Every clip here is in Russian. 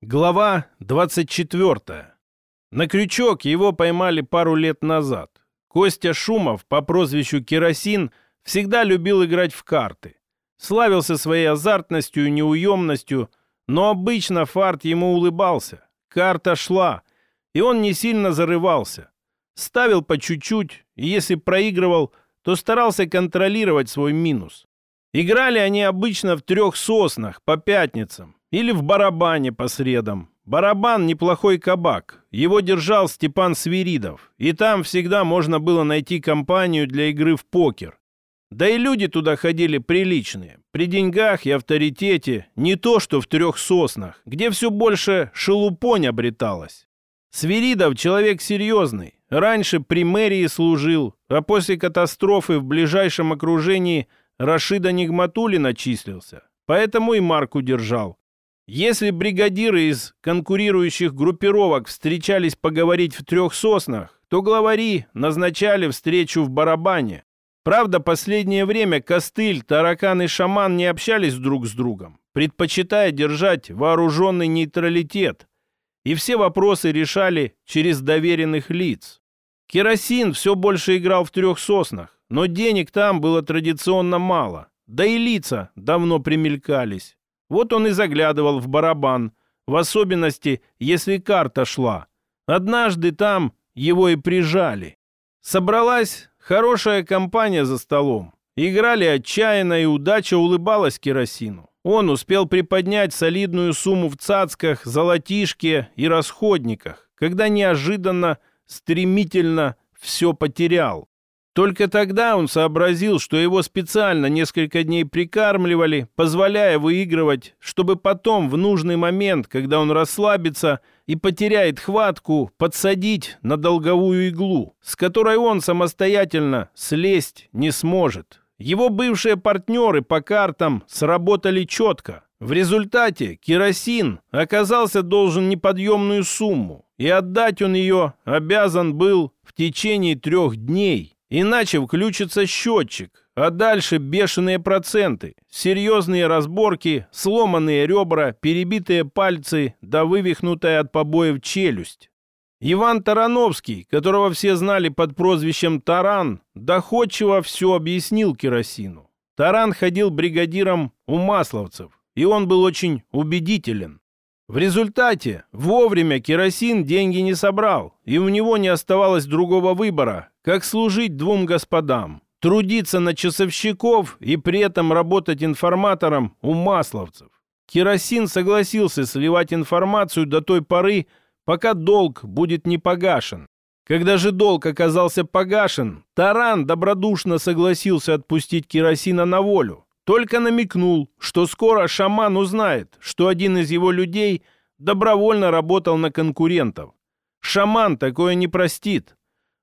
Глава 24. На крючок его поймали пару лет назад. Костя Шумов по прозвищу Керосин всегда любил играть в карты. Славился своей азартностью и неуемностью, но обычно фарт ему улыбался. Карта шла, и он не сильно зарывался. Ставил по чуть-чуть, и если проигрывал, то старался контролировать свой минус. Играли они обычно в трех соснах по пятницам, или в барабане по средам. Барабан – неплохой кабак. Его держал Степан Свиридов. И там всегда можно было найти компанию для игры в покер. Да и люди туда ходили приличные. При деньгах и авторитете. Не то, что в трех соснах, где все больше шелупонь обреталась. Свиридов человек серьезный. Раньше при мэрии служил, а после катастрофы в ближайшем окружении Рашида Нигматулина числился. Поэтому и марку держал. Если бригадиры из конкурирующих группировок встречались поговорить в трех соснах, то главари назначали встречу в барабане. Правда, последнее время Костыль, Таракан и Шаман не общались друг с другом, предпочитая держать вооруженный нейтралитет, и все вопросы решали через доверенных лиц. Керосин все больше играл в трех соснах, но денег там было традиционно мало, да и лица давно примелькались. Вот он и заглядывал в барабан, в особенности, если карта шла. Однажды там его и прижали. Собралась хорошая компания за столом. Играли отчаянно, и удача улыбалась керосину. Он успел приподнять солидную сумму в цацках, золотишке и расходниках, когда неожиданно, стремительно все потерял. Только тогда он сообразил, что его специально несколько дней прикармливали, позволяя выигрывать, чтобы потом, в нужный момент, когда он расслабится и потеряет хватку, подсадить на долговую иглу, с которой он самостоятельно слезть не сможет. Его бывшие партнеры по картам сработали четко. В результате керосин оказался должен неподъемную сумму, и отдать он ее обязан был в течение трех дней. Иначе включится счетчик, а дальше бешеные проценты, серьезные разборки, сломанные ребра, перебитые пальцы да вывихнутая от побоев челюсть. Иван Тарановский, которого все знали под прозвищем Таран, доходчиво все объяснил керосину. Таран ходил бригадиром у масловцев, и он был очень убедителен. В результате вовремя керосин деньги не собрал, и у него не оставалось другого выбора, как служить двум господам, трудиться на часовщиков и при этом работать информатором у масловцев. Керосин согласился сливать информацию до той поры, пока долг будет не погашен. Когда же долг оказался погашен, Таран добродушно согласился отпустить керосина на волю, только намекнул, что скоро шаман узнает, что один из его людей добровольно работал на конкурентов. Шаман такое не простит.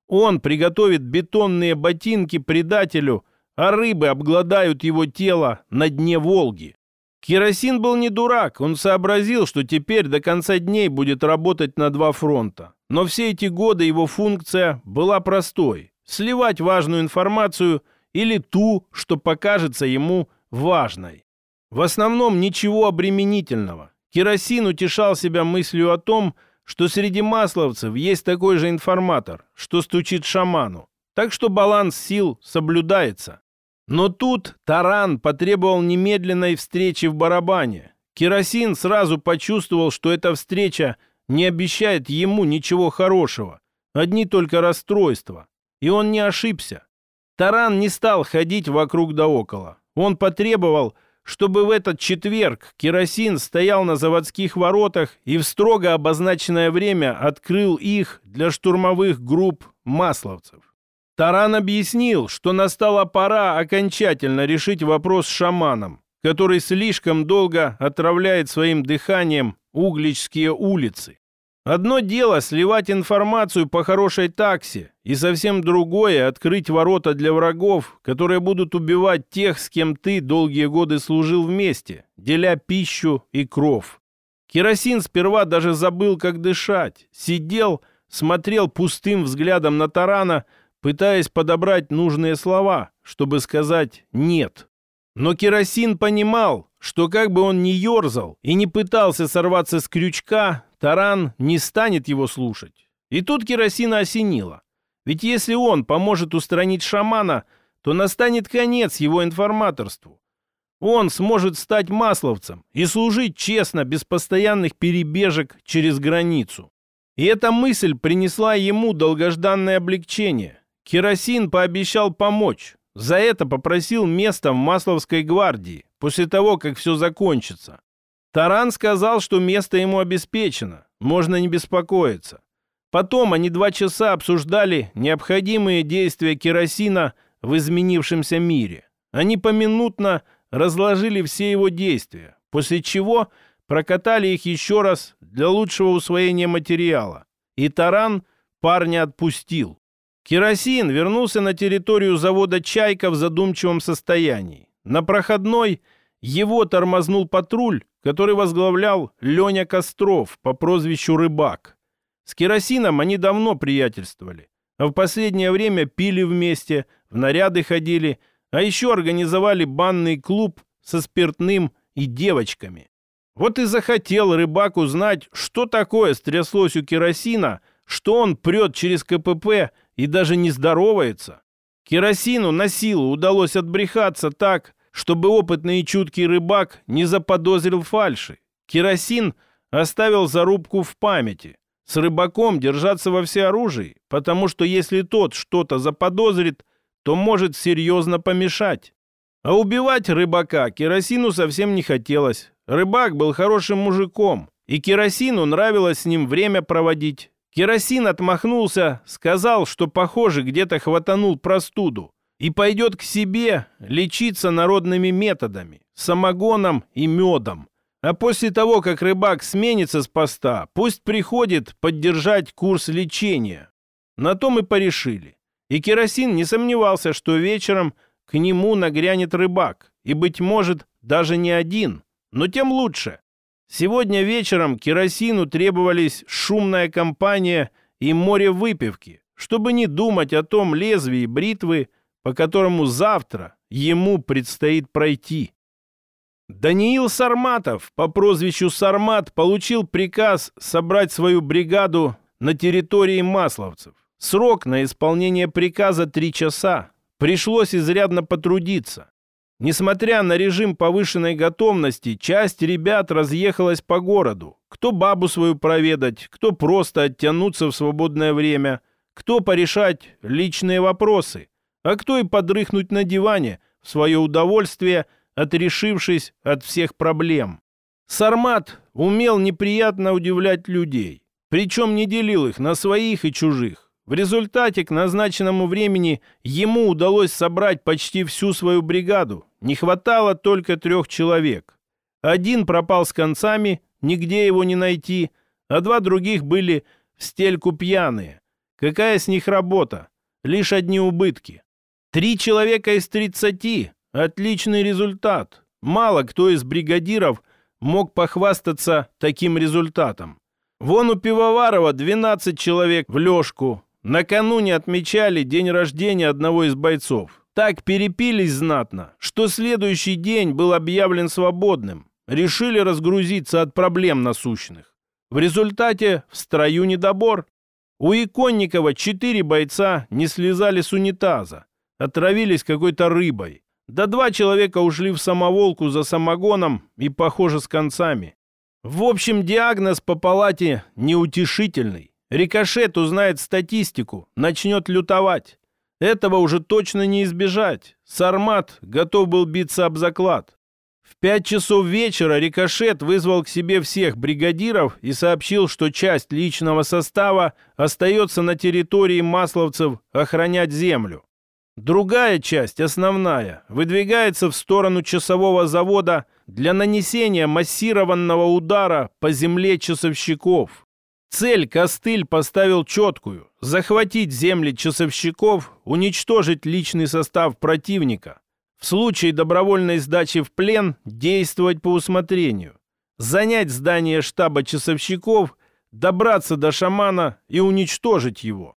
Он приготовит бетонные ботинки предателю, а рыбы обгладают его тело на дне Волги. Керосин был не дурак, он сообразил, что теперь до конца дней будет работать на два фронта. Но все эти годы его функция была простой – сливать важную информацию или ту, что покажется ему важной. В основном ничего обременительного. Керосин утешал себя мыслью о том, что среди масловцев есть такой же информатор, что стучит шаману. Так что баланс сил соблюдается. Но тут Таран потребовал немедленной встречи в барабане. Керосин сразу почувствовал, что эта встреча не обещает ему ничего хорошего, одни только расстройства. И он не ошибся. Таран не стал ходить вокруг да около. Он потребовал, чтобы в этот четверг керосин стоял на заводских воротах и в строго обозначенное время открыл их для штурмовых групп масловцев. Таран объяснил, что настала пора окончательно решить вопрос с шаманом, который слишком долго отравляет своим дыханием угличские улицы. Одно дело сливать информацию по хорошей таксе, и совсем другое — открыть ворота для врагов, которые будут убивать тех, с кем ты долгие годы служил вместе, деля пищу и кров. Керосин сперва даже забыл, как дышать. Сидел, смотрел пустым взглядом на Тарана, пытаясь подобрать нужные слова, чтобы сказать «нет». Но керосин понимал, что как бы он ни ерзал и не пытался сорваться с крючка, таран не станет его слушать. И тут керосина осенило. Ведь если он поможет устранить шамана, то настанет конец его информаторству. Он сможет стать масловцем и служить честно, без постоянных перебежек через границу. И эта мысль принесла ему долгожданное облегчение. Керосин пообещал помочь. За это попросил место в Масловской гвардии, после того, как все закончится. Таран сказал, что место ему обеспечено, можно не беспокоиться. Потом они два часа обсуждали необходимые действия керосина в изменившемся мире. Они поминутно разложили все его действия, после чего прокатали их еще раз для лучшего усвоения материала. И таран парня отпустил. Керосин вернулся на территорию завода «Чайка» в задумчивом состоянии. На проходной его тормознул патруль, который возглавлял Леня Костров по прозвищу «Рыбак». С керосином они давно приятельствовали, а в последнее время пили вместе, в наряды ходили, а еще организовали банный клуб со спиртным и девочками. Вот и захотел рыбак узнать, что такое стряслось у керосина, что он прет через КПП и даже не здоровается. Керосину на силу удалось отбрехаться так, чтобы опытный и чуткий рыбак не заподозрил фальши. Керосин оставил зарубку в памяти. С рыбаком держаться во всеоружии, потому что если тот что-то заподозрит, то может серьезно помешать. А убивать рыбака керосину совсем не хотелось. Рыбак был хорошим мужиком, и керосину нравилось с ним время проводить. Керосин отмахнулся, сказал, что, похоже, где-то хватанул простуду и пойдет к себе лечиться народными методами, самогоном и медом. А после того, как рыбак сменится с поста, пусть приходит поддержать курс лечения. На том и порешили. И керосин не сомневался, что вечером к нему нагрянет рыбак, и, быть может, даже не один, но тем лучше. Сегодня вечером керосину требовались шумная компания и море выпивки, чтобы не думать о том лезвии бритвы, по которому завтра ему предстоит пройти. Даниил Сарматов по прозвищу Сармат получил приказ собрать свою бригаду на территории Масловцев. Срок на исполнение приказа три часа. Пришлось изрядно потрудиться. Несмотря на режим повышенной готовности, часть ребят разъехалась по городу. Кто бабу свою проведать, кто просто оттянуться в свободное время, кто порешать личные вопросы, а кто и подрыхнуть на диване в свое удовольствие, отрешившись от всех проблем. Сармат умел неприятно удивлять людей, причем не делил их на своих и чужих. В результате к назначенному времени ему удалось собрать почти всю свою бригаду. Не хватало только трех человек. Один пропал с концами, нигде его не найти, а два других были в стельку пьяные. Какая с них работа? Лишь одни убытки. Три человека из тридцати. Отличный результат. Мало кто из бригадиров мог похвастаться таким результатом. Вон у Пивоварова 12 человек в лёжку, Накануне отмечали день рождения одного из бойцов. Так перепились знатно, что следующий день был объявлен свободным. Решили разгрузиться от проблем насущных. В результате в строю недобор. У Иконникова четыре бойца не слезали с унитаза. Отравились какой-то рыбой. Да два человека ушли в самоволку за самогоном и, похоже, с концами. В общем, диагноз по палате неутешительный. Рикошет узнает статистику, начнет лютовать. Этого уже точно не избежать. Сармат готов был биться об заклад. В пять часов вечера Рикошет вызвал к себе всех бригадиров и сообщил, что часть личного состава остается на территории масловцев охранять землю. Другая часть, основная, выдвигается в сторону часового завода для нанесения массированного удара по земле часовщиков. Цель Костыль поставил четкую – захватить земли часовщиков, уничтожить личный состав противника. В случае добровольной сдачи в плен действовать по усмотрению. Занять здание штаба часовщиков, добраться до шамана и уничтожить его.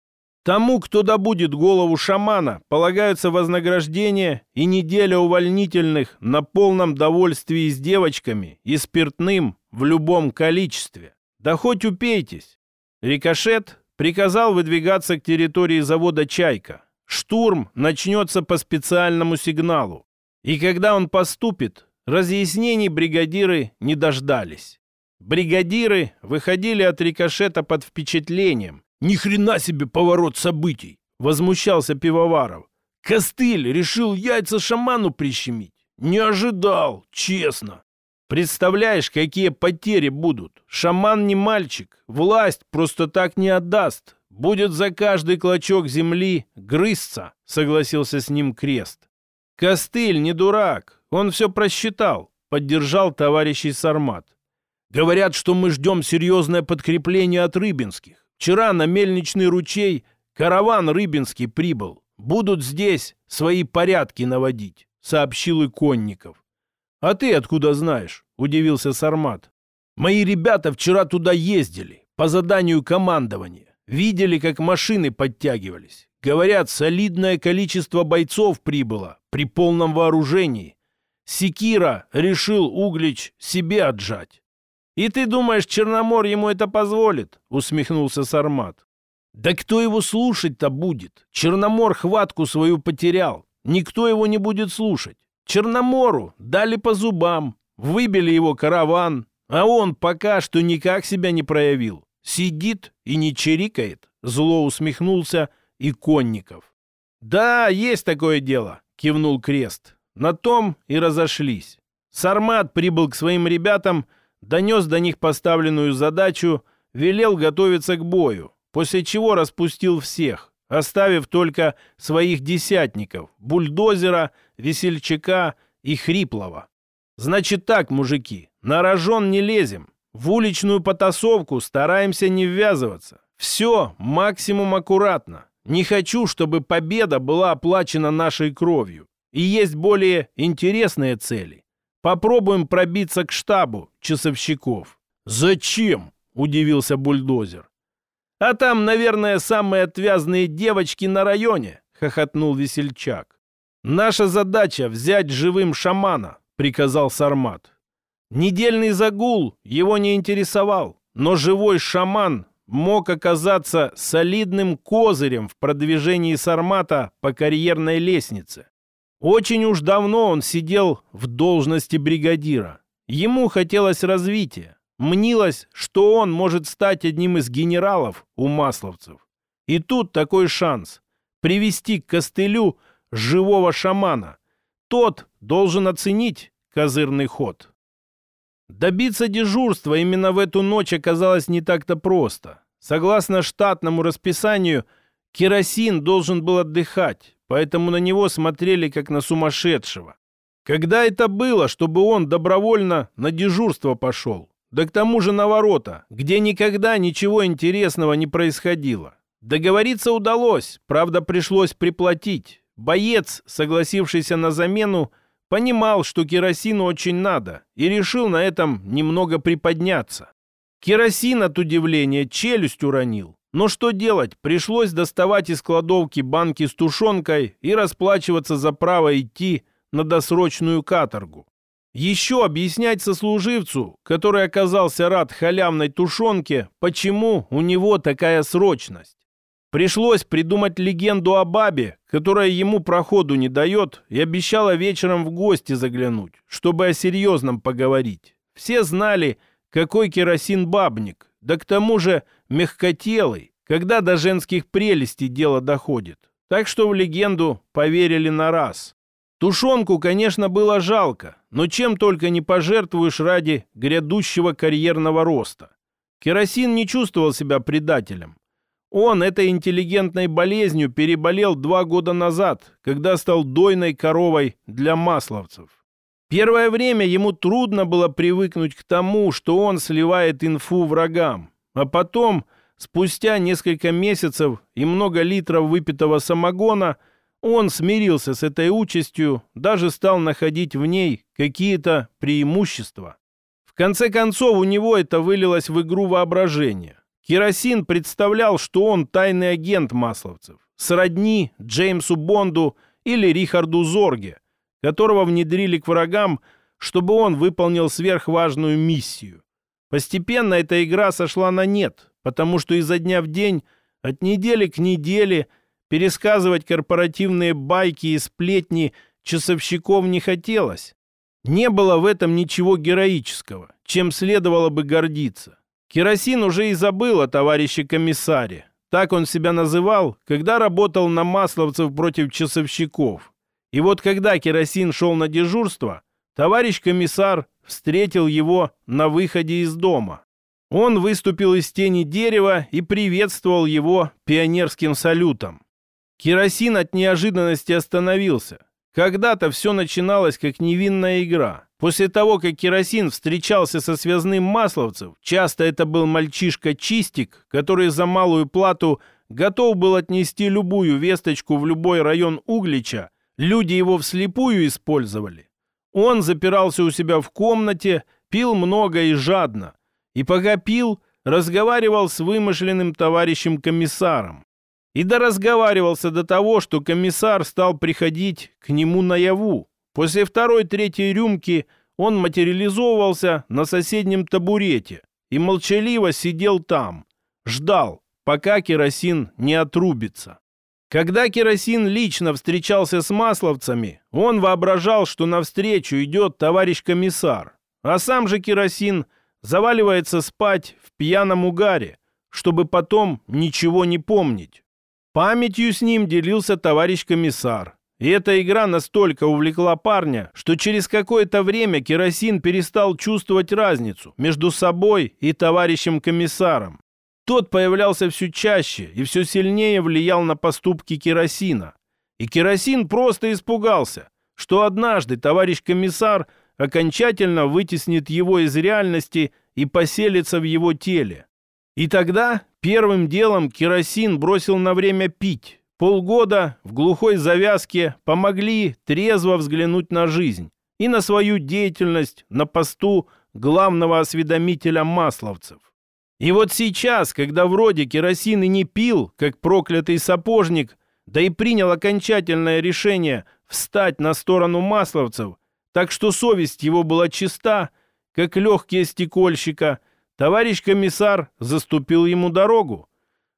Тому, кто добудет голову шамана, полагаются вознаграждение и неделя увольнительных на полном довольствии с девочками и спиртным в любом количестве. Да хоть упейтесь. Рикошет приказал выдвигаться к территории завода «Чайка». Штурм начнется по специальному сигналу. И когда он поступит, разъяснений бригадиры не дождались. Бригадиры выходили от рикошета под впечатлением. «Ни хрена себе поворот событий!» — возмущался Пивоваров. «Костыль решил яйца шаману прищемить. Не ожидал, честно. Представляешь, какие потери будут? Шаман не мальчик, власть просто так не отдаст. Будет за каждый клочок земли грызться», — согласился с ним Крест. «Костыль не дурак, он все просчитал», — поддержал товарищей Сармат. «Говорят, что мы ждем серьезное подкрепление от Рыбинских. Вчера на Мельничный ручей караван Рыбинский прибыл. Будут здесь свои порядки наводить», — сообщил Иконников. «А ты откуда знаешь?» — удивился Сармат. «Мои ребята вчера туда ездили, по заданию командования. Видели, как машины подтягивались. Говорят, солидное количество бойцов прибыло при полном вооружении. Секира решил Углич себе отжать. «И ты думаешь, Черномор ему это позволит?» — усмехнулся Сармат. «Да кто его слушать-то будет? Черномор хватку свою потерял. Никто его не будет слушать. Черномору дали по зубам, выбили его караван, а он пока что никак себя не проявил. Сидит и не чирикает», — зло усмехнулся и Конников. «Да, есть такое дело», — кивнул Крест. На том и разошлись. Сармат прибыл к своим ребятам — донес до них поставленную задачу, велел готовиться к бою, после чего распустил всех, оставив только своих десятников, бульдозера, весельчака и хриплого. Значит так, мужики, на рожон не лезем, в уличную потасовку стараемся не ввязываться. Все максимум аккуратно. Не хочу, чтобы победа была оплачена нашей кровью. И есть более интересные цели. Попробуем пробиться к штабу часовщиков. Зачем? Удивился бульдозер. А там, наверное, самые отвязные девочки на районе, хохотнул весельчак. Наша задача взять живым шамана, приказал Сармат. Недельный загул его не интересовал, но живой шаман мог оказаться солидным козырем в продвижении Сармата по карьерной лестнице. Очень уж давно он сидел в должности бригадира. Ему хотелось развития. Мнилось, что он может стать одним из генералов у масловцев. И тут такой шанс – привести к костылю живого шамана. Тот должен оценить козырный ход. Добиться дежурства именно в эту ночь оказалось не так-то просто. Согласно штатному расписанию, керосин должен был отдыхать, поэтому на него смотрели как на сумасшедшего. Когда это было, чтобы он добровольно на дежурство пошел? Да к тому же на ворота, где никогда ничего интересного не происходило. Договориться удалось, правда пришлось приплатить. Боец, согласившийся на замену, понимал, что керосину очень надо, и решил на этом немного приподняться. Керосин от удивления челюсть уронил. Но что делать? Пришлось доставать из кладовки банки с тушенкой и расплачиваться за право идти на досрочную каторгу. Еще объяснять сослуживцу, который оказался рад халявной тушенке, почему у него такая срочность. Пришлось придумать легенду о бабе, которая ему проходу не дает, и обещала вечером в гости заглянуть, чтобы о серьезном поговорить. Все знали, какой керосин бабник, да к тому же мягкотелый, когда до женских прелестей дело доходит. Так что в легенду поверили на раз. Тушенку, конечно, было жалко, но чем только не пожертвуешь ради грядущего карьерного роста. Керосин не чувствовал себя предателем. Он этой интеллигентной болезнью переболел два года назад, когда стал дойной коровой для масловцев. Первое время ему трудно было привыкнуть к тому, что он сливает инфу врагам, а потом, спустя несколько месяцев и много литров выпитого самогона, он смирился с этой участью, даже стал находить в ней какие-то преимущества. В конце концов, у него это вылилось в игру воображения. Керосин представлял, что он тайный агент масловцев, сродни Джеймсу Бонду или Рихарду Зорге, которого внедрили к врагам, чтобы он выполнил сверхважную миссию. Постепенно эта игра сошла на нет, потому что изо дня в день, от недели к неделе, пересказывать корпоративные байки и сплетни часовщиков не хотелось. Не было в этом ничего героического, чем следовало бы гордиться. Керосин уже и забыл о товарище комиссаре. Так он себя называл, когда работал на масловцев против часовщиков. И вот когда керосин шел на дежурство, товарищ комиссар встретил его на выходе из дома. Он выступил из тени дерева и приветствовал его пионерским салютом. Керосин от неожиданности остановился. Когда-то все начиналось как невинная игра. После того, как керосин встречался со связным масловцев, часто это был мальчишка-чистик, который за малую плату готов был отнести любую весточку в любой район Углича, люди его вслепую использовали. Он запирался у себя в комнате, пил много и жадно. И пока пил, разговаривал с вымышленным товарищем-комиссаром. И доразговаривался до того, что комиссар стал приходить к нему наяву. После второй-третьей рюмки он материализовывался на соседнем табурете и молчаливо сидел там, ждал, пока керосин не отрубится. Когда керосин лично встречался с масловцами, он воображал, что навстречу идет товарищ комиссар, а сам же керосин заваливается спать в пьяном угаре, чтобы потом ничего не помнить. Памятью с ним делился товарищ комиссар. И эта игра настолько увлекла парня, что через какое-то время керосин перестал чувствовать разницу между собой и товарищем комиссаром. Тот появлялся все чаще и все сильнее влиял на поступки керосина. И керосин просто испугался, что однажды товарищ комиссар окончательно вытеснит его из реальности и поселится в его теле. И тогда Первым делом керосин бросил на время пить. Полгода в глухой завязке помогли трезво взглянуть на жизнь и на свою деятельность на посту главного осведомителя масловцев. И вот сейчас, когда вроде керосин и не пил, как проклятый сапожник, да и принял окончательное решение встать на сторону масловцев, так что совесть его была чиста, как легкие стекольщика, Товарищ комиссар заступил ему дорогу.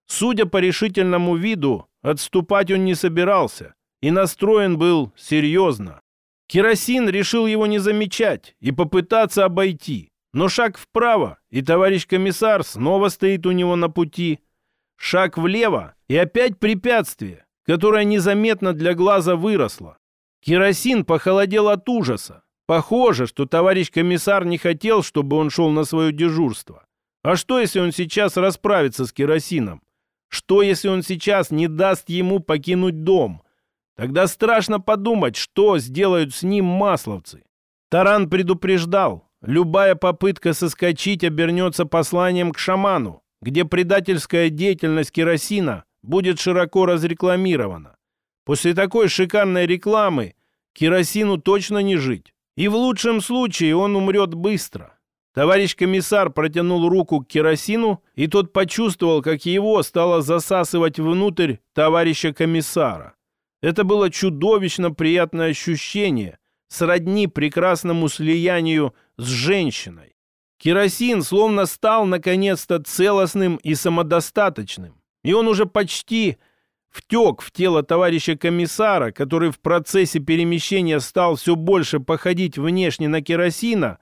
Судя по решительному виду, отступать он не собирался и настроен был серьезно. Керосин решил его не замечать и попытаться обойти. Но шаг вправо, и товарищ комиссар снова стоит у него на пути. Шаг влево, и опять препятствие, которое незаметно для глаза выросло. Керосин похолодел от ужаса. Похоже, что товарищ комиссар не хотел, чтобы он шел на свое дежурство. А что, если он сейчас расправится с керосином? Что, если он сейчас не даст ему покинуть дом? Тогда страшно подумать, что сделают с ним масловцы. Таран предупреждал, любая попытка соскочить обернется посланием к шаману, где предательская деятельность керосина будет широко разрекламирована. После такой шикарной рекламы керосину точно не жить. И в лучшем случае он умрет быстро. Товарищ комиссар протянул руку к керосину, и тот почувствовал, как его стало засасывать внутрь товарища комиссара. Это было чудовищно приятное ощущение, сродни прекрасному слиянию с женщиной. Керосин словно стал наконец-то целостным и самодостаточным, и он уже почти втек в тело товарища комиссара, который в процессе перемещения стал все больше походить внешне на керосина,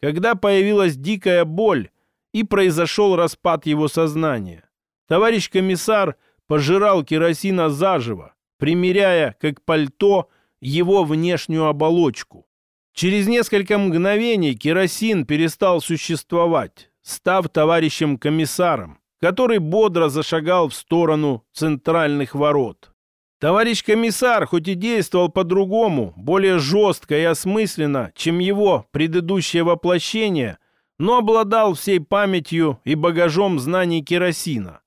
когда появилась дикая боль и произошел распад его сознания. Товарищ комиссар пожирал керосина заживо, примеряя, как пальто, его внешнюю оболочку. Через несколько мгновений керосин перестал существовать, став товарищем комиссаром который бодро зашагал в сторону центральных ворот. Товарищ комиссар, хоть и действовал по-другому, более жестко и осмысленно, чем его предыдущее воплощение, но обладал всей памятью и багажом знаний керосина.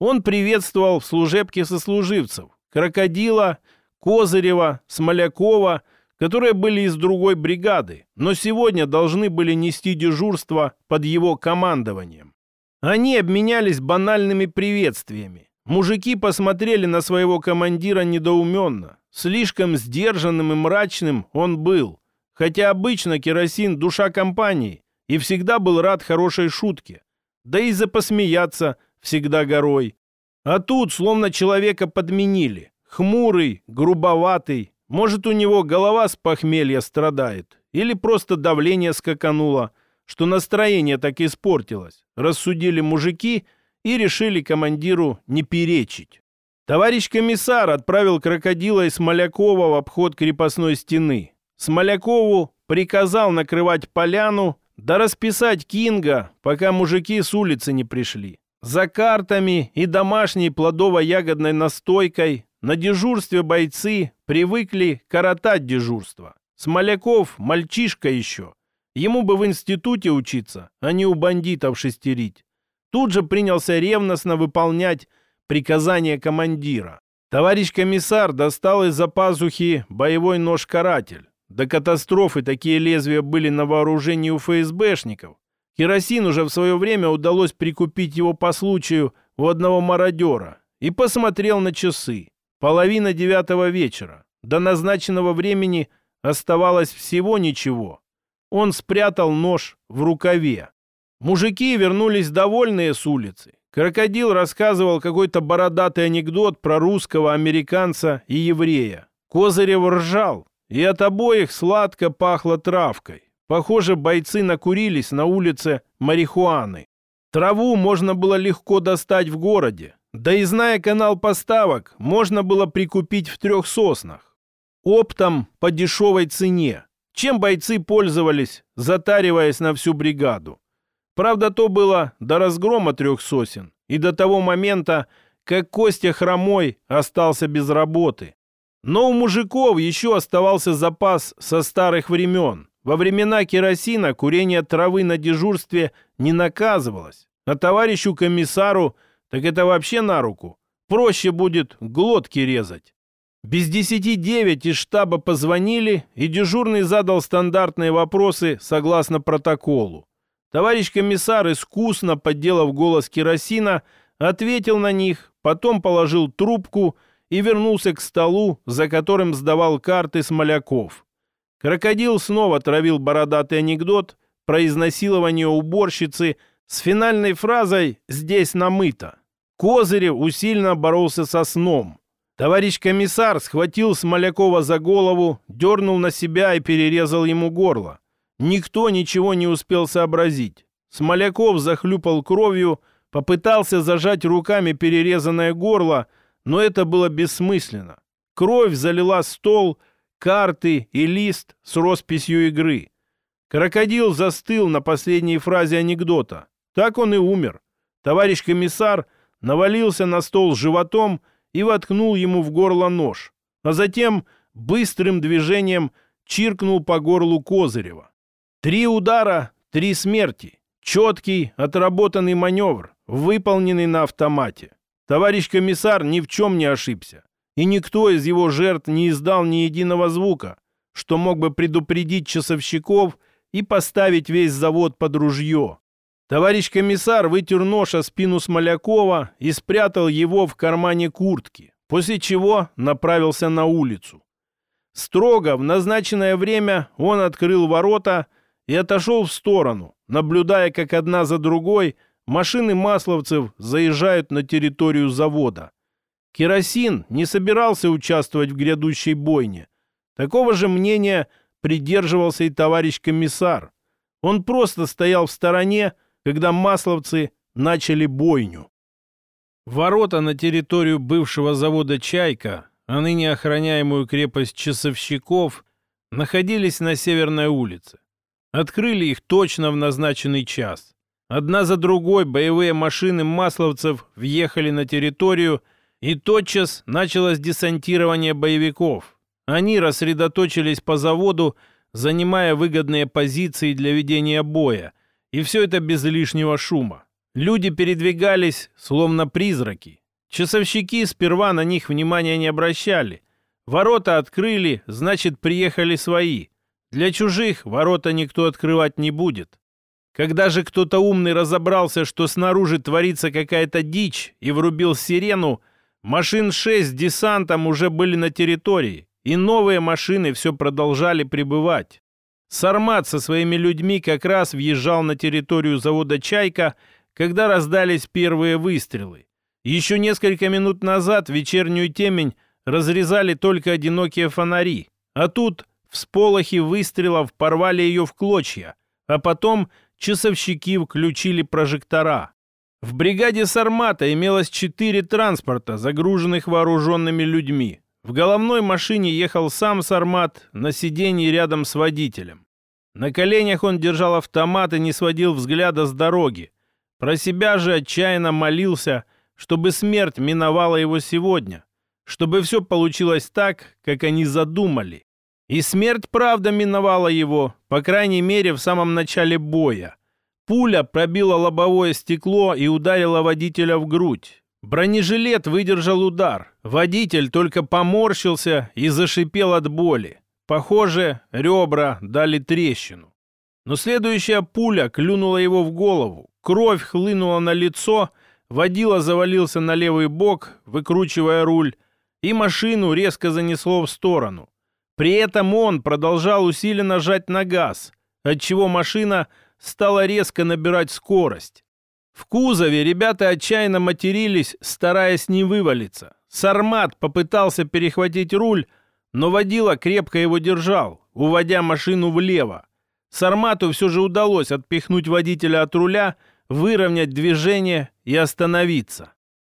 Он приветствовал в служебке сослуживцев Крокодила, Козырева, Смолякова, которые были из другой бригады, но сегодня должны были нести дежурство под его командованием. Они обменялись банальными приветствиями. Мужики посмотрели на своего командира недоуменно. Слишком сдержанным и мрачным он был. Хотя обычно керосин – душа компании и всегда был рад хорошей шутке. Да и за посмеяться всегда горой. А тут словно человека подменили. Хмурый, грубоватый. Может, у него голова с похмелья страдает. Или просто давление скакануло, что настроение так испортилось. Рассудили мужики и решили командиру не перечить. Товарищ комиссар отправил крокодила и Смолякова в обход крепостной стены. Смолякову приказал накрывать поляну, да расписать Кинга, пока мужики с улицы не пришли. За картами и домашней плодово-ягодной настойкой на дежурстве бойцы привыкли коротать дежурство. Смоляков мальчишка еще. Ему бы в институте учиться, а не у бандитов шестерить. Тут же принялся ревностно выполнять приказания командира. Товарищ комиссар достал из-за пазухи боевой нож-каратель. До катастрофы такие лезвия были на вооружении у ФСБшников. Керосин уже в свое время удалось прикупить его по случаю у одного мародера. И посмотрел на часы. Половина девятого вечера. До назначенного времени оставалось всего ничего. Он спрятал нож в рукаве. Мужики вернулись довольные с улицы. Крокодил рассказывал какой-то бородатый анекдот про русского, американца и еврея. Козырев ржал, и от обоих сладко пахло травкой. Похоже, бойцы накурились на улице марихуаны. Траву можно было легко достать в городе. Да и зная канал поставок, можно было прикупить в трех соснах. Оптом по дешевой цене. Чем бойцы пользовались, затариваясь на всю бригаду. Правда, то было до разгрома трех сосен и до того момента, как Костя Хромой остался без работы. Но у мужиков еще оставался запас со старых времен. Во времена керосина курение травы на дежурстве не наказывалось. А товарищу комиссару так это вообще на руку. Проще будет глотки резать. Без десяти девять из штаба позвонили, и дежурный задал стандартные вопросы согласно протоколу. Товарищ комиссар, искусно подделав голос керосина, ответил на них, потом положил трубку и вернулся к столу, за которым сдавал карты Смоляков. Крокодил снова травил бородатый анекдот про изнасилование уборщицы с финальной фразой «здесь намыто». Козырев усиленно боролся со сном. Товарищ комиссар схватил Смолякова за голову, дернул на себя и перерезал ему горло. Никто ничего не успел сообразить. Смоляков захлюпал кровью, попытался зажать руками перерезанное горло, но это было бессмысленно. Кровь залила стол, карты и лист с росписью игры. Крокодил застыл на последней фразе анекдота. Так он и умер. Товарищ комиссар навалился на стол животом и воткнул ему в горло нож, а затем быстрым движением чиркнул по горлу Козырева. Три удара, три смерти. Четкий, отработанный маневр, выполненный на автомате. Товарищ комиссар ни в чем не ошибся, и никто из его жертв не издал ни единого звука, что мог бы предупредить часовщиков и поставить весь завод под ружье. Товарищ комиссар вытер нож о спину Смолякова и спрятал его в кармане куртки, после чего направился на улицу. Строго в назначенное время он открыл ворота и отошел в сторону, наблюдая, как одна за другой машины масловцев заезжают на территорию завода. Керосин не собирался участвовать в грядущей бойне. Такого же мнения придерживался и товарищ комиссар. Он просто стоял в стороне, когда масловцы начали бойню. Ворота на территорию бывшего завода «Чайка», а ныне охраняемую крепость часовщиков, находились на Северной улице. Открыли их точно в назначенный час. Одна за другой боевые машины масловцев въехали на территорию, и тотчас началось десантирование боевиков. Они рассредоточились по заводу, занимая выгодные позиции для ведения боя, и все это без лишнего шума. Люди передвигались, словно призраки. Часовщики сперва на них внимания не обращали. Ворота открыли, значит, приехали свои. Для чужих ворота никто открывать не будет. Когда же кто-то умный разобрался, что снаружи творится какая-то дичь, и врубил сирену, машин шесть с десантом уже были на территории, и новые машины все продолжали прибывать. Сармат со своими людьми как раз въезжал на территорию завода «Чайка», когда раздались первые выстрелы. Еще несколько минут назад вечернюю темень разрезали только одинокие фонари, а тут всполохи выстрелов порвали ее в клочья, а потом часовщики включили прожектора. В бригаде Сармата имелось четыре транспорта, загруженных вооруженными людьми. В головной машине ехал сам Сармат на сиденье рядом с водителем. На коленях он держал автомат и не сводил взгляда с дороги. Про себя же отчаянно молился, чтобы смерть миновала его сегодня, чтобы все получилось так, как они задумали. И смерть, правда, миновала его, по крайней мере, в самом начале боя. Пуля пробила лобовое стекло и ударила водителя в грудь. Бронежилет выдержал удар. Водитель только поморщился и зашипел от боли. Похоже, ребра дали трещину. Но следующая пуля клюнула его в голову. Кровь хлынула на лицо, водила завалился на левый бок, выкручивая руль, и машину резко занесло в сторону. При этом он продолжал усиленно жать на газ, отчего машина стала резко набирать скорость. В кузове ребята отчаянно матерились, стараясь не вывалиться. Сармат попытался перехватить руль, но водила крепко его держал, уводя машину влево. Сармату все же удалось отпихнуть водителя от руля, выровнять движение и остановиться.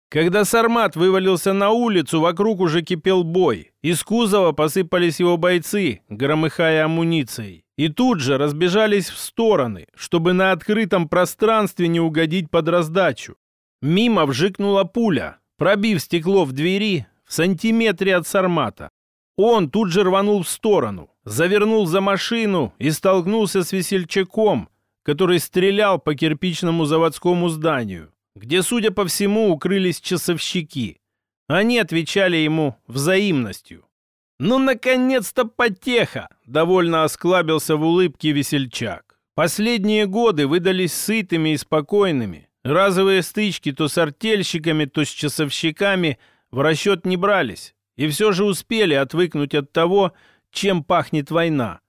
Когда Сармат вывалился на улицу, вокруг уже кипел бой. Из кузова посыпались его бойцы, громыхая амуницией. И тут же разбежались в стороны, чтобы на открытом пространстве не угодить под раздачу. Мимо вжикнула пуля, пробив стекло в двери в сантиметре от Сармата. Он тут же рванул в сторону, завернул за машину и столкнулся с весельчаком, который стрелял по кирпичному заводскому зданию где, судя по всему, укрылись часовщики. Они отвечали ему взаимностью. «Ну, наконец-то потеха!» — довольно осклабился в улыбке весельчак. Последние годы выдались сытыми и спокойными. Разовые стычки то с артельщиками, то с часовщиками в расчет не брались. И все же успели отвыкнуть от того, чем пахнет война.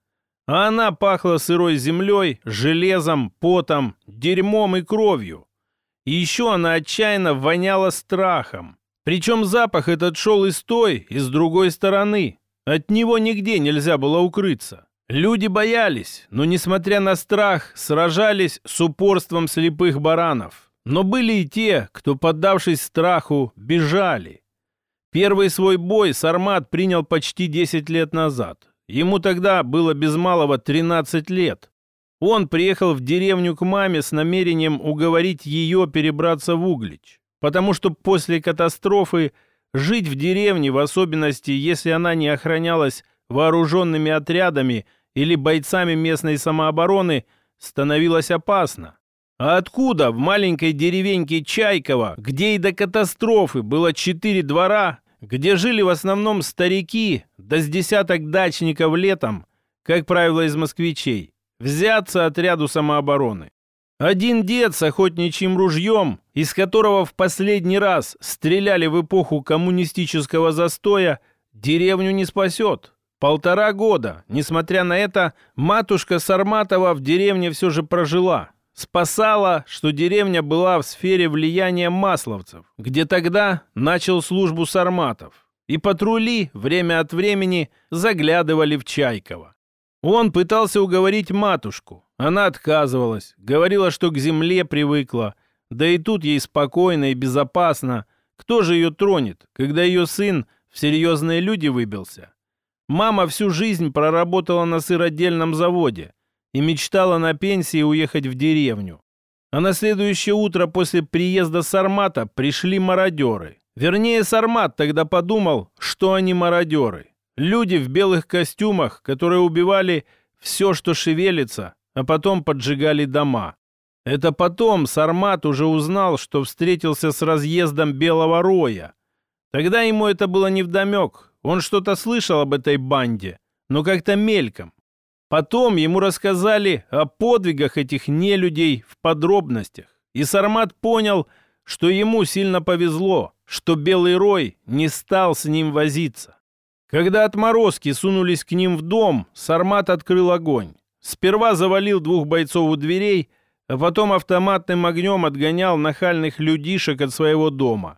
А она пахла сырой землей, железом, потом, дерьмом и кровью. И еще она отчаянно воняла страхом. Причем запах этот шел и с той, и с другой стороны. От него нигде нельзя было укрыться. Люди боялись, но, несмотря на страх, сражались с упорством слепых баранов. Но были и те, кто, поддавшись страху, бежали. Первый свой бой Сармат принял почти 10 лет назад. Ему тогда было без малого 13 лет. Он приехал в деревню к маме с намерением уговорить ее перебраться в Углич, потому что после катастрофы жить в деревне, в особенности, если она не охранялась вооруженными отрядами или бойцами местной самообороны, становилось опасно. А откуда в маленькой деревеньке Чайково, где и до катастрофы было четыре двора, где жили в основном старики, да с десяток дачников летом, как правило, из москвичей, взяться отряду самообороны. Один дед с охотничьим ружьем, из которого в последний раз стреляли в эпоху коммунистического застоя, деревню не спасет. Полтора года, несмотря на это, матушка Сарматова в деревне все же прожила. Спасала, что деревня была в сфере влияния масловцев, где тогда начал службу Сарматов. И патрули время от времени заглядывали в Чайково. Он пытался уговорить матушку. Она отказывалась, говорила, что к земле привыкла. Да и тут ей спокойно и безопасно. Кто же ее тронет, когда ее сын в серьезные люди выбился? Мама всю жизнь проработала на сыродельном заводе и мечтала на пенсии уехать в деревню. А на следующее утро после приезда Сармата пришли мародеры. Вернее, Сармат тогда подумал, что они мародеры. Люди в белых костюмах, которые убивали все, что шевелится, а потом поджигали дома. Это потом Сармат уже узнал, что встретился с разъездом Белого Роя. Тогда ему это было невдомек. Он что-то слышал об этой банде, но как-то мельком. Потом ему рассказали о подвигах этих нелюдей в подробностях, и Сармат понял, что ему сильно повезло, что Белый Рой не стал с ним возиться. Когда отморозки сунулись к ним в дом, Сармат открыл огонь. Сперва завалил двух бойцов у дверей, а потом автоматным огнем отгонял нахальных людишек от своего дома.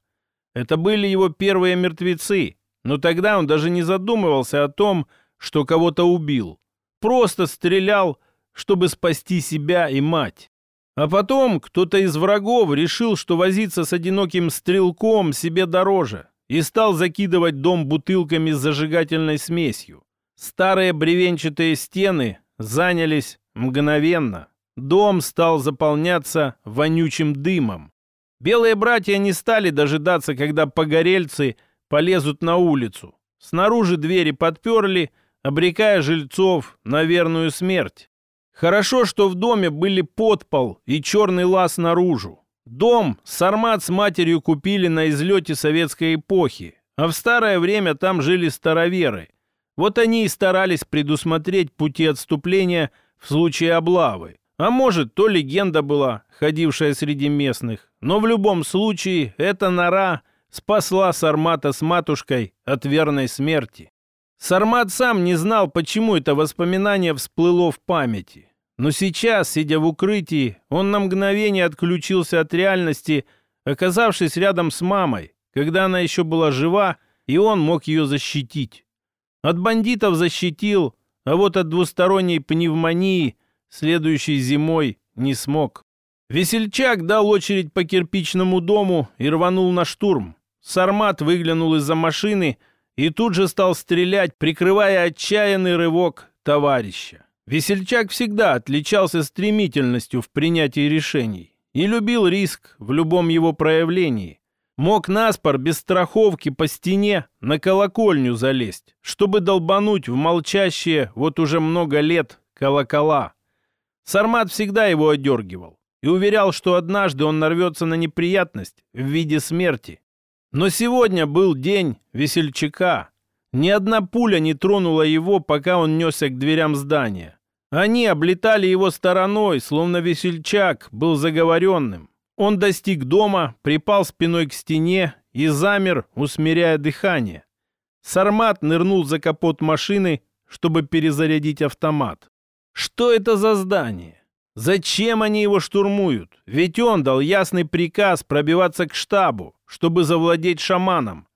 Это были его первые мертвецы, но тогда он даже не задумывался о том, что кого-то убил. Просто стрелял, чтобы спасти себя и мать. А потом кто-то из врагов решил, что возиться с одиноким стрелком себе дороже, и стал закидывать дом бутылками с зажигательной смесью. Старые бревенчатые стены занялись мгновенно. Дом стал заполняться вонючим дымом. Белые братья не стали дожидаться, когда погорельцы полезут на улицу. Снаружи двери подперли, обрекая жильцов на верную смерть. Хорошо, что в доме были подпол и черный лаз наружу. Дом Сармат с матерью купили на излете советской эпохи, а в старое время там жили староверы. Вот они и старались предусмотреть пути отступления в случае облавы. А может, то легенда была, ходившая среди местных. Но в любом случае, эта нора спасла Сармата с матушкой от верной смерти. Сармат сам не знал, почему это воспоминание всплыло в памяти. Но сейчас, сидя в укрытии, он на мгновение отключился от реальности, оказавшись рядом с мамой, когда она еще была жива, и он мог ее защитить. От бандитов защитил, а вот от двусторонней пневмонии следующей зимой не смог. Весельчак дал очередь по кирпичному дому и рванул на штурм. Сармат выглянул из-за машины и тут же стал стрелять, прикрывая отчаянный рывок товарища. Весельчак всегда отличался стремительностью в принятии решений и любил риск в любом его проявлении. Мог наспор без страховки по стене на колокольню залезть, чтобы долбануть в молчащие вот уже много лет колокола. Сармат всегда его одергивал и уверял, что однажды он нарвется на неприятность в виде смерти. Но сегодня был день весельчака. Ни одна пуля не тронула его, пока он несся к дверям здания. Они облетали его стороной, словно весельчак был заговоренным. Он достиг дома, припал спиной к стене и замер, усмиряя дыхание. Сармат нырнул за капот машины, чтобы перезарядить автомат. Что это за здание? Зачем они его штурмуют? Ведь он дал ясный приказ пробиваться к штабу, чтобы завладеть шаманом.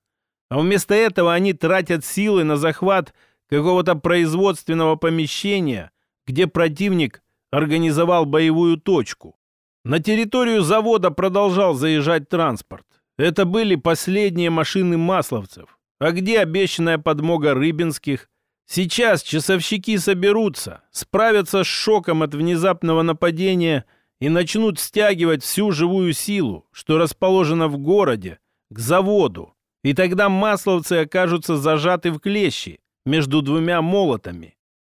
А вместо этого они тратят силы на захват какого-то производственного помещения, где противник организовал боевую точку. На территорию завода продолжал заезжать транспорт. Это были последние машины масловцев. А где обещанная подмога рыбинских? Сейчас часовщики соберутся, справятся с шоком от внезапного нападения и начнут стягивать всю живую силу, что расположена в городе, к заводу. И тогда масловцы окажутся зажаты в клещи между двумя молотами.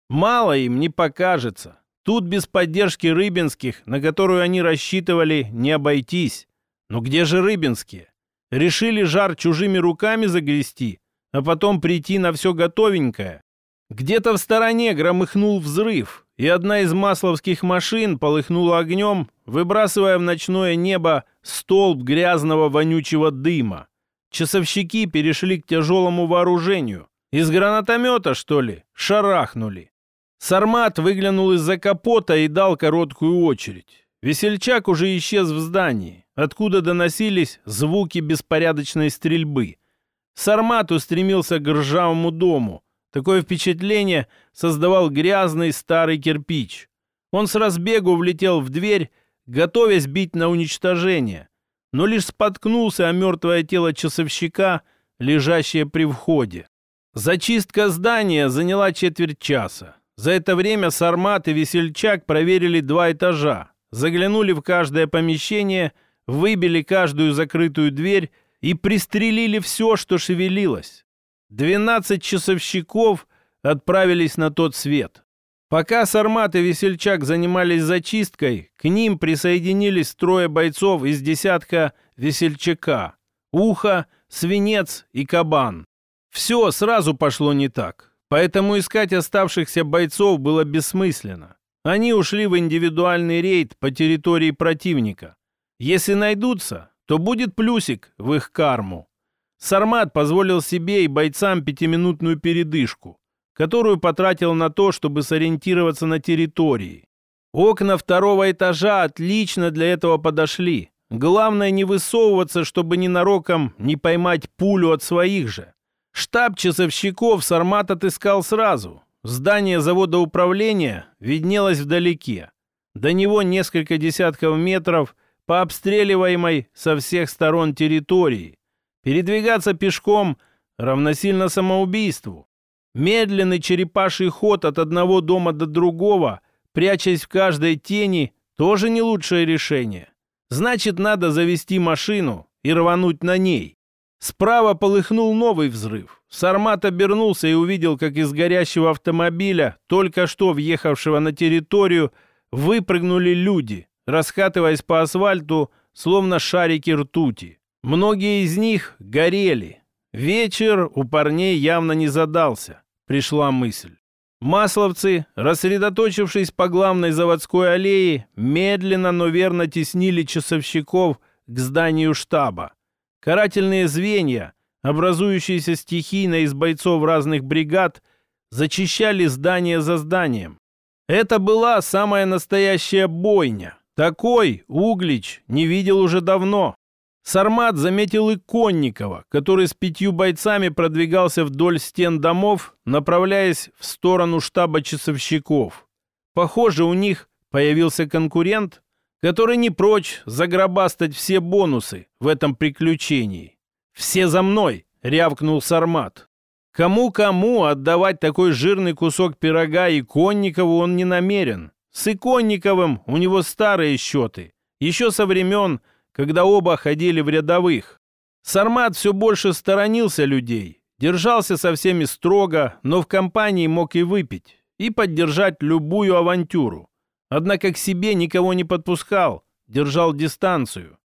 Мало им не покажется. Тут без поддержки рыбинских, на которую они рассчитывали, не обойтись. Но где же рыбинские? Решили жар чужими руками загрести, а потом прийти на все готовенькое. Где-то в стороне громыхнул взрыв, и одна из масловских машин полыхнула огнем, выбрасывая в ночное небо столб грязного вонючего дыма. Часовщики перешли к тяжелому вооружению. Из гранатомета, что ли, шарахнули. Сармат выглянул из-за капота и дал короткую очередь. Весельчак уже исчез в здании, откуда доносились звуки беспорядочной стрельбы. Сармат устремился к ржавому дому — Такое впечатление создавал грязный старый кирпич. Он с разбегу влетел в дверь, готовясь бить на уничтожение, но лишь споткнулся о мертвое тело часовщика, лежащее при входе. Зачистка здания заняла четверть часа. За это время Сармат и Весельчак проверили два этажа, заглянули в каждое помещение, выбили каждую закрытую дверь и пристрелили все, что шевелилось. Двенадцать часовщиков отправились на тот свет. Пока Сармат и Весельчак занимались зачисткой, к ним присоединились трое бойцов из десятка Весельчака. Ухо, Свинец и Кабан. Все сразу пошло не так. Поэтому искать оставшихся бойцов было бессмысленно. Они ушли в индивидуальный рейд по территории противника. Если найдутся, то будет плюсик в их карму. Сармат позволил себе и бойцам пятиминутную передышку, которую потратил на то, чтобы сориентироваться на территории. Окна второго этажа отлично для этого подошли. Главное не высовываться, чтобы ненароком не поймать пулю от своих же. Штаб часовщиков Сармат отыскал сразу. Здание завода управления виднелось вдалеке. До него несколько десятков метров по обстреливаемой со всех сторон территории. Передвигаться пешком равносильно самоубийству. Медленный черепаший ход от одного дома до другого, прячась в каждой тени, тоже не лучшее решение. Значит, надо завести машину и рвануть на ней. Справа полыхнул новый взрыв. Сармат обернулся и увидел, как из горящего автомобиля, только что въехавшего на территорию, выпрыгнули люди, раскатываясь по асфальту, словно шарики ртути. Многие из них горели. Вечер у парней явно не задался, пришла мысль. Масловцы, рассредоточившись по главной заводской аллее, медленно, но верно теснили часовщиков к зданию штаба. Карательные звенья, образующиеся стихийно из бойцов разных бригад, зачищали здание за зданием. Это была самая настоящая бойня. Такой Углич не видел уже давно. Сармат заметил и Конникова, который с пятью бойцами продвигался вдоль стен домов, направляясь в сторону штаба часовщиков. Похоже, у них появился конкурент, который не прочь загробастать все бонусы в этом приключении. «Все за мной!» — рявкнул Сармат. Кому-кому отдавать такой жирный кусок пирога и Конникову он не намерен. С Иконниковым у него старые счеты, еще со времен когда оба ходили в рядовых. Сармат все больше сторонился людей, держался со всеми строго, но в компании мог и выпить, и поддержать любую авантюру. Однако к себе никого не подпускал, держал дистанцию.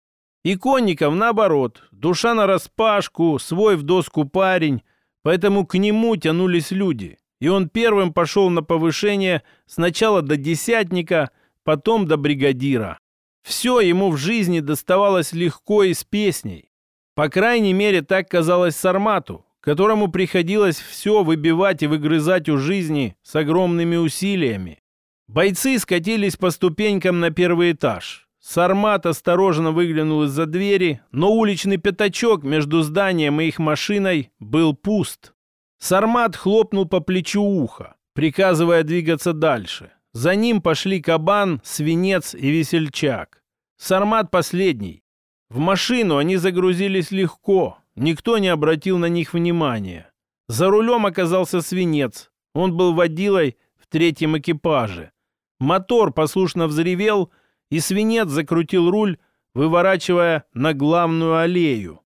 И Конников, наоборот, душа нараспашку, свой в доску парень, поэтому к нему тянулись люди. И он первым пошел на повышение сначала до десятника, потом до бригадира. Все ему в жизни доставалось легко и с песней. По крайней мере, так казалось Сармату, которому приходилось все выбивать и выгрызать у жизни с огромными усилиями. Бойцы скатились по ступенькам на первый этаж. Сармат осторожно выглянул из-за двери, но уличный пятачок между зданием и их машиной был пуст. Сармат хлопнул по плечу уха, приказывая двигаться дальше. За ним пошли кабан, свинец и весельчак. Сармат последний. В машину они загрузились легко. Никто не обратил на них внимания. За рулем оказался свинец. Он был водилой в третьем экипаже. Мотор послушно взревел, и свинец закрутил руль, выворачивая на главную аллею.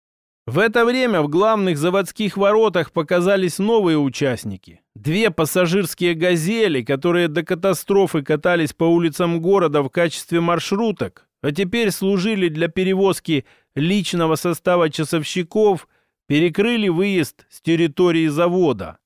В это время в главных заводских воротах показались новые участники. Две пассажирские «Газели», которые до катастрофы катались по улицам города в качестве маршруток, а теперь служили для перевозки личного состава часовщиков, перекрыли выезд с территории завода.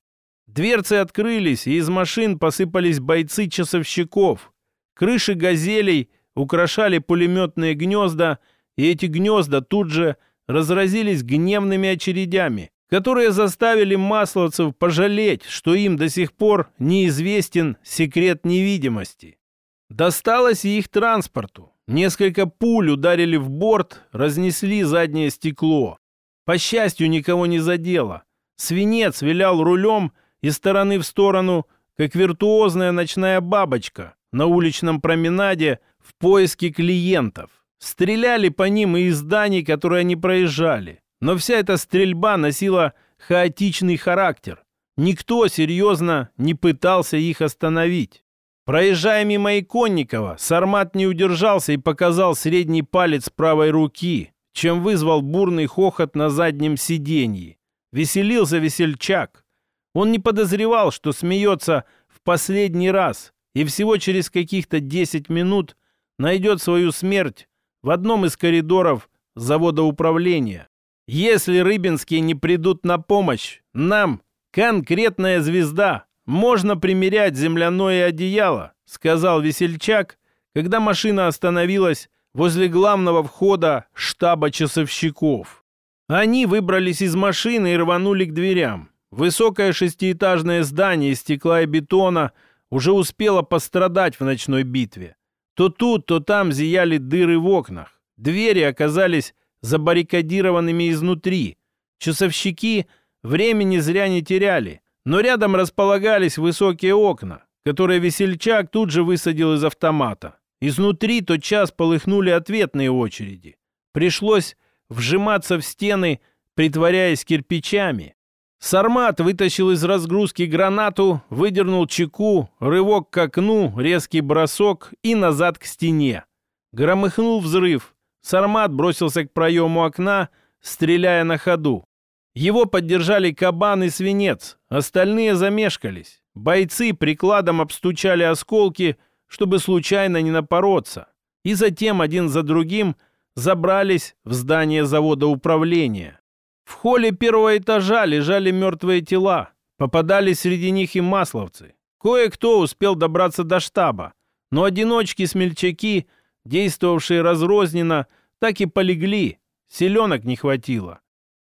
Дверцы открылись, и из машин посыпались бойцы часовщиков. Крыши «Газелей» украшали пулеметные гнезда, и эти гнезда тут же разразились гневными очередями, которые заставили масловцев пожалеть, что им до сих пор неизвестен секрет невидимости. Досталось и их транспорту. Несколько пуль ударили в борт, разнесли заднее стекло. По счастью, никого не задело. Свинец вилял рулем из стороны в сторону, как виртуозная ночная бабочка на уличном променаде в поиске клиентов. Стреляли по ним и из зданий, которые они проезжали. Но вся эта стрельба носила хаотичный характер. Никто серьезно не пытался их остановить. Проезжая мимо Иконникова, Сармат не удержался и показал средний палец правой руки, чем вызвал бурный хохот на заднем сиденье. Веселился весельчак. Он не подозревал, что смеется в последний раз, и всего через каких-то 10 минут найдет свою смерть в одном из коридоров завода управления. Если рыбинские не придут на помощь, нам Конкретная звезда. Можно примерять земляное одеяло, сказал весельчак, когда машина остановилась возле главного входа штаба часовщиков. Они выбрались из машины и рванули к дверям. Высокое шестиэтажное здание из стекла и бетона уже успело пострадать в ночной битве. То тут, то там зияли дыры в окнах. Двери оказались забаррикадированными изнутри. Часовщики времени зря не теряли, но рядом располагались высокие окна, которые весельчак тут же высадил из автомата. Изнутри тотчас полыхнули ответные очереди. Пришлось вжиматься в стены, притворяясь кирпичами. Сармат вытащил из разгрузки гранату, выдернул чеку, рывок к окну, резкий бросок и назад к стене. Громыхнул взрыв. Сармат бросился к проему окна, стреляя на ходу. Его поддержали кабан и свинец, остальные замешкались. Бойцы прикладом обстучали осколки — чтобы случайно не напороться, и затем один за другим забрались в здание завода управления. В холле первого этажа лежали мертвые тела, попадались среди них и масловцы. Кое-кто успел добраться до штаба, но одиночки-смельчаки, действовавшие разрозненно, так и полегли, селенок не хватило.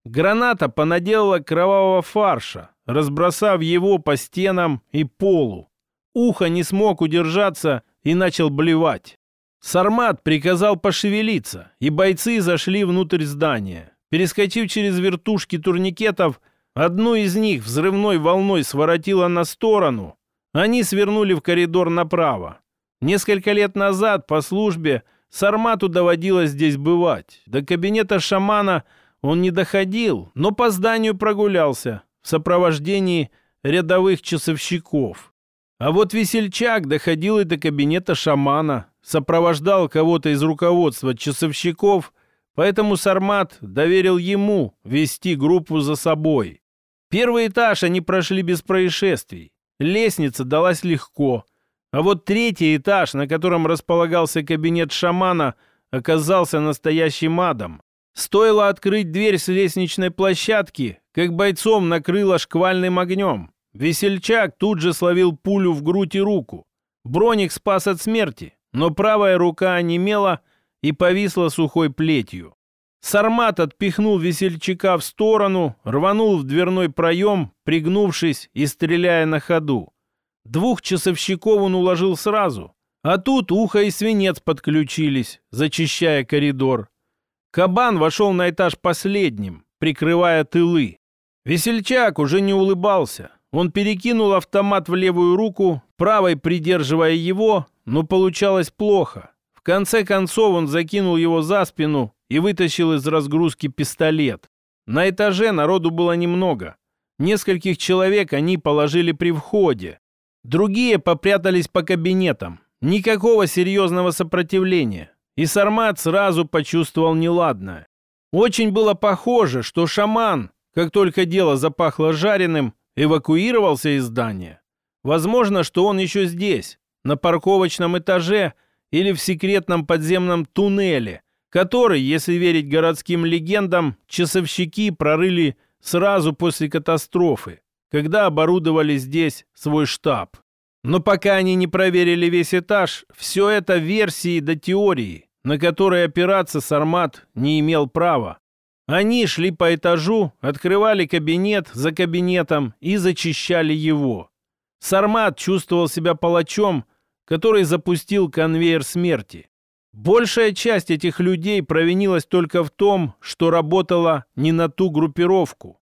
Граната понаделала кровавого фарша, разбросав его по стенам и полу. Ухо не смог удержаться и начал блевать. Сармат приказал пошевелиться, и бойцы зашли внутрь здания. Перескочив через вертушки турникетов, одну из них взрывной волной своротило на сторону. Они свернули в коридор направо. Несколько лет назад по службе Сармату доводилось здесь бывать. До кабинета шамана он не доходил, но по зданию прогулялся в сопровождении рядовых часовщиков. А вот весельчак доходил и до кабинета шамана, сопровождал кого-то из руководства часовщиков, поэтому Сармат доверил ему вести группу за собой. Первый этаж они прошли без происшествий. Лестница далась легко. А вот третий этаж, на котором располагался кабинет шамана, оказался настоящим адом. Стоило открыть дверь с лестничной площадки, как бойцом накрыло шквальным огнем. Весельчак тут же словил пулю в грудь и руку. Броник спас от смерти, но правая рука онемела и повисла сухой плетью. Сармат отпихнул весельчака в сторону, рванул в дверной проем, пригнувшись и стреляя на ходу. Двух часовщиков он уложил сразу, а тут ухо и свинец подключились, зачищая коридор. Кабан вошел на этаж последним, прикрывая тылы. Весельчак уже не улыбался. Он перекинул автомат в левую руку, правой придерживая его, но получалось плохо. Конце концов он закинул его за спину и вытащил из разгрузки пистолет. На этаже народу было немного. Нескольких человек они положили при входе. Другие попрятались по кабинетам. Никакого серьезного сопротивления. И Сармат сразу почувствовал неладное. Очень было похоже, что шаман, как только дело запахло жареным, эвакуировался из здания. Возможно, что он еще здесь, на парковочном этаже или в секретном подземном туннеле, который, если верить городским легендам, часовщики прорыли сразу после катастрофы, когда оборудовали здесь свой штаб. Но пока они не проверили весь этаж, все это версии до теории, на которые опираться Сармат не имел права. Они шли по этажу, открывали кабинет за кабинетом и зачищали его. Сармат чувствовал себя палачом, который запустил конвейер смерти. Большая часть этих людей провинилась только в том, что работала не на ту группировку.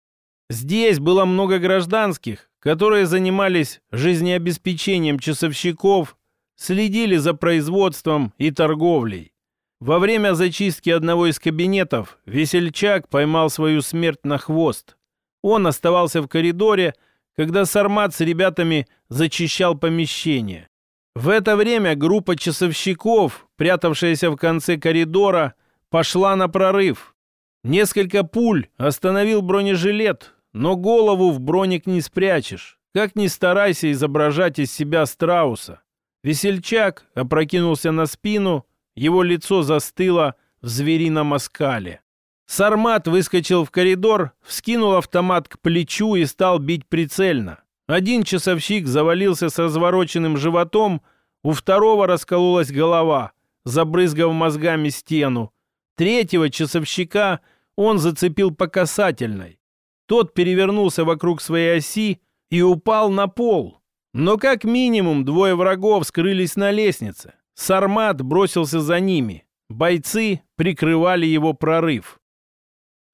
Здесь было много гражданских, которые занимались жизнеобеспечением часовщиков, следили за производством и торговлей. Во время зачистки одного из кабинетов весельчак поймал свою смерть на хвост. Он оставался в коридоре, когда Сармат с ребятами зачищал помещение. В это время группа часовщиков, прятавшаяся в конце коридора, пошла на прорыв. Несколько пуль остановил бронежилет, но голову в броник не спрячешь. Как ни старайся изображать из себя страуса. Весельчак опрокинулся на спину его лицо застыло в зверином оскале. Сармат выскочил в коридор, вскинул автомат к плечу и стал бить прицельно. Один часовщик завалился с развороченным животом, у второго раскололась голова, забрызгав мозгами стену. Третьего часовщика он зацепил по касательной. Тот перевернулся вокруг своей оси и упал на пол. Но как минимум двое врагов скрылись на лестнице. Сармат бросился за ними. Бойцы прикрывали его прорыв.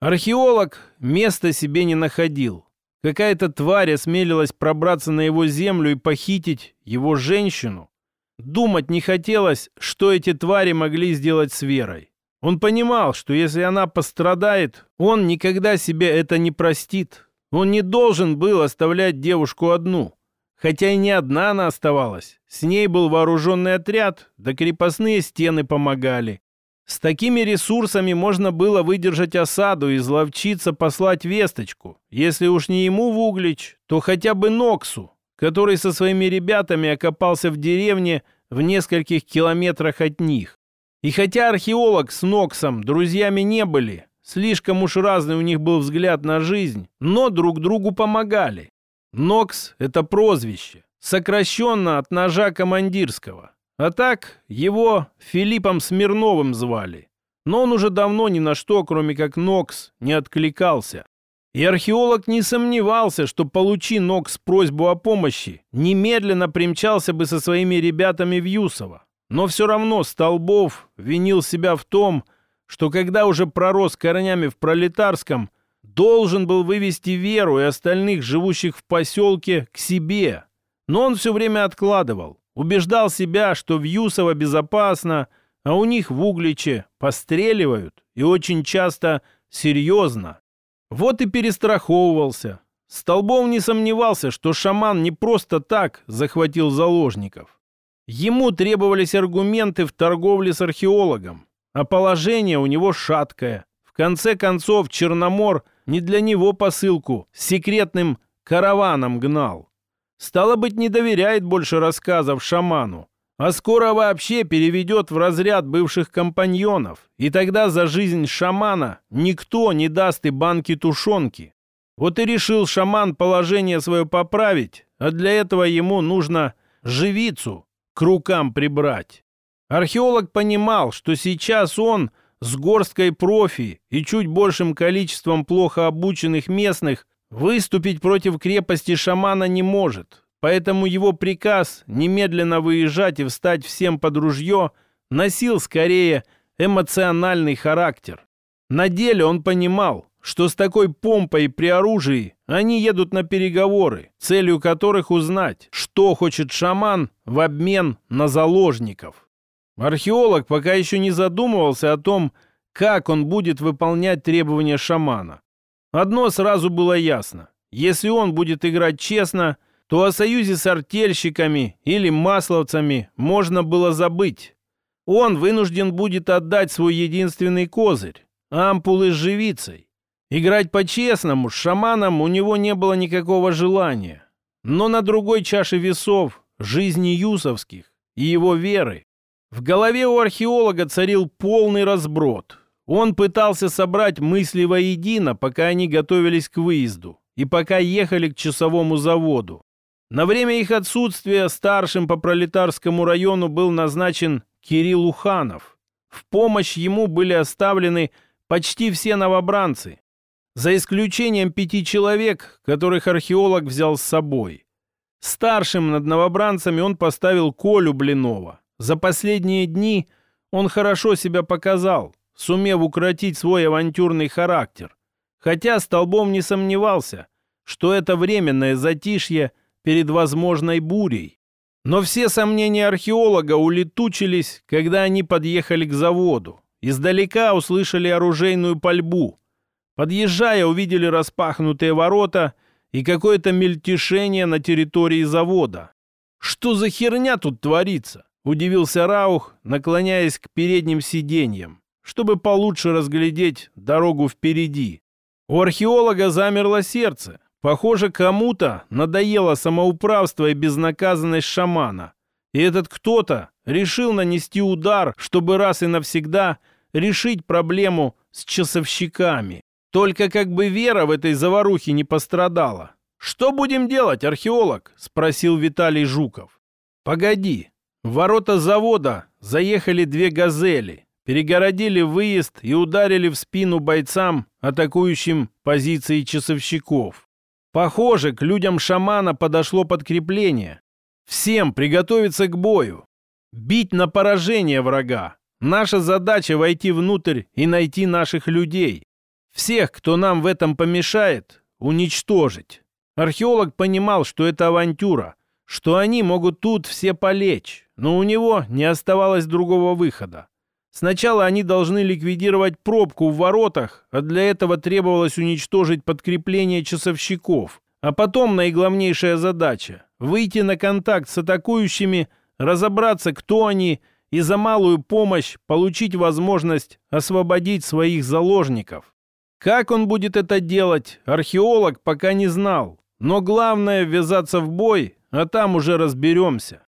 Археолог места себе не находил. Какая-то тварь осмелилась пробраться на его землю и похитить его женщину. Думать не хотелось, что эти твари могли сделать с Верой. Он понимал, что если она пострадает, он никогда себе это не простит. Он не должен был оставлять девушку одну. Хотя и не одна она оставалась. С ней был вооруженный отряд, да крепостные стены помогали. С такими ресурсами можно было выдержать осаду и изловчиться послать весточку. Если уж не ему в Углич, то хотя бы Ноксу, который со своими ребятами окопался в деревне в нескольких километрах от них. И хотя археолог с Ноксом друзьями не были, слишком уж разный у них был взгляд на жизнь, но друг другу помогали. Нокс — это прозвище, сокращенно от ножа командирского. А так его Филиппом Смирновым звали. Но он уже давно ни на что, кроме как Нокс, не откликался. И археолог не сомневался, что получи Нокс просьбу о помощи, немедленно примчался бы со своими ребятами в Юсово. Но все равно Столбов винил себя в том, что когда уже пророс корнями в пролетарском, должен был вывести Веру и остальных, живущих в поселке, к себе. Но он все время откладывал. Убеждал себя, что в Юсово безопасно, а у них в Угличе постреливают и очень часто серьезно. Вот и перестраховывался. Столбов не сомневался, что шаман не просто так захватил заложников. Ему требовались аргументы в торговле с археологом, а положение у него шаткое. В конце концов, Черномор не для него посылку с секретным караваном гнал. Стало быть, не доверяет больше рассказов шаману, а скоро вообще переведет в разряд бывших компаньонов, и тогда за жизнь шамана никто не даст и банки тушенки. Вот и решил шаман положение свое поправить, а для этого ему нужно живицу к рукам прибрать. Археолог понимал, что сейчас он с горсткой профи и чуть большим количеством плохо обученных местных Выступить против крепости шамана не может, поэтому его приказ немедленно выезжать и встать всем под ружье носил скорее эмоциональный характер. На деле он понимал, что с такой помпой при оружии они едут на переговоры, целью которых узнать, что хочет шаман в обмен на заложников. Археолог пока еще не задумывался о том, как он будет выполнять требования шамана. Одно сразу было ясно. Если он будет играть честно, то о союзе с артельщиками или масловцами можно было забыть. Он вынужден будет отдать свой единственный козырь – ампулы с живицей. Играть по-честному с шаманом у него не было никакого желания. Но на другой чаше весов – жизни юсовских и его веры. В голове у археолога царил полный разброд. Он пытался собрать мысли воедино, пока они готовились к выезду и пока ехали к часовому заводу. На время их отсутствия старшим по пролетарскому району был назначен Кирилл Уханов. В помощь ему были оставлены почти все новобранцы, за исключением пяти человек, которых археолог взял с собой. Старшим над новобранцами он поставил Колю Блинова. За последние дни он хорошо себя показал – сумев укротить свой авантюрный характер. Хотя столбом не сомневался, что это временное затишье перед возможной бурей. Но все сомнения археолога улетучились, когда они подъехали к заводу. Издалека услышали оружейную пальбу. Подъезжая, увидели распахнутые ворота и какое-то мельтешение на территории завода. «Что за херня тут творится?» – удивился Раух, наклоняясь к передним сиденьям чтобы получше разглядеть дорогу впереди. У археолога замерло сердце. Похоже, кому-то надоело самоуправство и безнаказанность шамана. И этот кто-то решил нанести удар, чтобы раз и навсегда решить проблему с часовщиками. Только как бы Вера в этой заварухе не пострадала. «Что будем делать, археолог?» – спросил Виталий Жуков. «Погоди. В ворота завода заехали две «Газели», перегородили выезд и ударили в спину бойцам, атакующим позиции часовщиков. Похоже, к людям шамана подошло подкрепление. Всем приготовиться к бою. Бить на поражение врага. Наша задача войти внутрь и найти наших людей. Всех, кто нам в этом помешает, уничтожить. Археолог понимал, что это авантюра, что они могут тут все полечь, но у него не оставалось другого выхода. Сначала они должны ликвидировать пробку в воротах, а для этого требовалось уничтожить подкрепление часовщиков. А потом наиглавнейшая задача – выйти на контакт с атакующими, разобраться, кто они, и за малую помощь получить возможность освободить своих заложников. Как он будет это делать, археолог пока не знал. Но главное – ввязаться в бой, а там уже разберемся.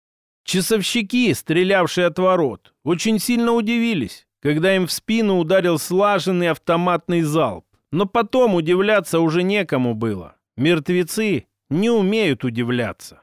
Часовщики, стрелявшие от ворот, очень сильно удивились, когда им в спину ударил слаженный автоматный залп. Но потом удивляться уже некому было. Мертвецы не умеют удивляться.